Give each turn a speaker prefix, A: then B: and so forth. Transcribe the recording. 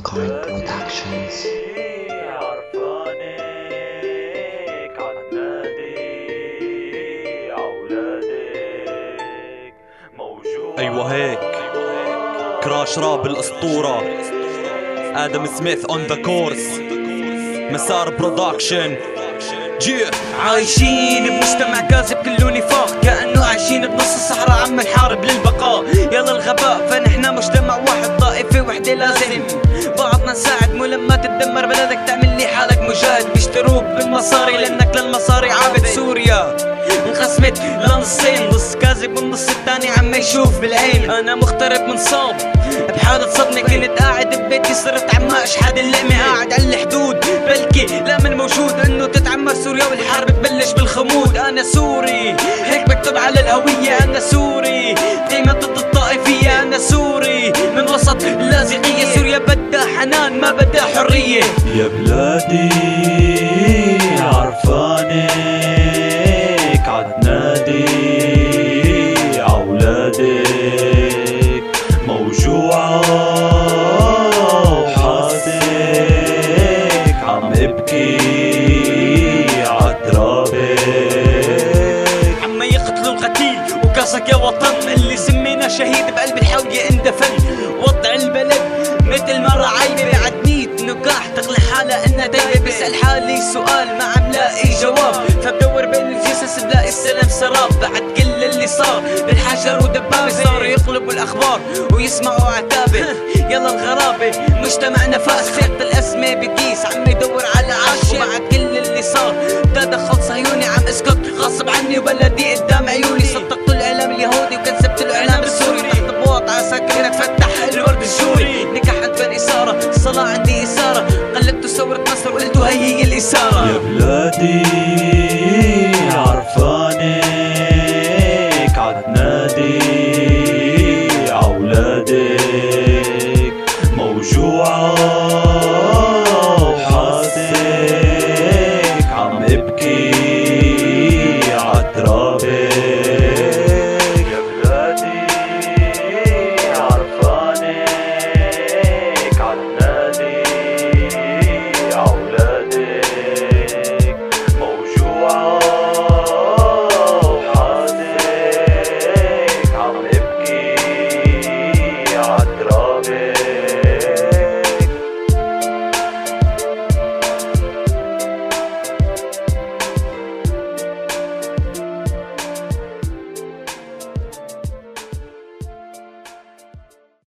A: Undercoin Productions.
B: أيوه هيك. كراش راب الأسطورة. آدم سميث on the chorus مسار Production جي.
C: عايشين بمجتمع كاذب كله نفاق تتدمر بلدك تعمل لي حالك مجاهد. بيشتروك بالمصاري لأنك للمصاري عابد سوريا. انقسمت لنصين نص كاذب والنص الثاني عم يشوف بالعين. أنا مغترب من صوب. بحالة صدمة كنت قاعد ببيتي صرت عم أشحد اللقمة قاعد على الحدود. بلكي لا من موجود. إنه تتعمر سوريا والحرب تبلش بالخمود. أنا سوري. هيك مكتوب على الهوية. أنا سوري. دايما ضد الطائفية. أنا سوري. من وسط اللاذقية. سوريا بدها حنان. ما بدها حرية.
D: يا بلادي عرفانك عتنادي عولادك موجوعة وحاسك عم ابكي عترابك
C: عم يقتلوا القتيل وقصك يا وطن اللي سمينا شهيد بقلب الحاوية اندفن. وضع البلد مثل ما رعايبة بالحجر ودبابة صاروا يقلبوا الأخبار ويسمعوا عتابة. يلا الغرابة مجتمعنا فاس خيط الاسمة بكيس عم يدور على عاش بعد كل اللي صار تدخل صهيوني عم أسكت. غصب عني وبلدي قدام عيوني. صدقت الإعلام اليهودي وكذبت الإعلام السوري. تحت بواط عساكر تفتح الورد الجوري نكح عند سارة الصلاة عندي إثارة. قلبت صورة مصر وقلت هي هي
D: يا
C: الإثارة
D: بلادي.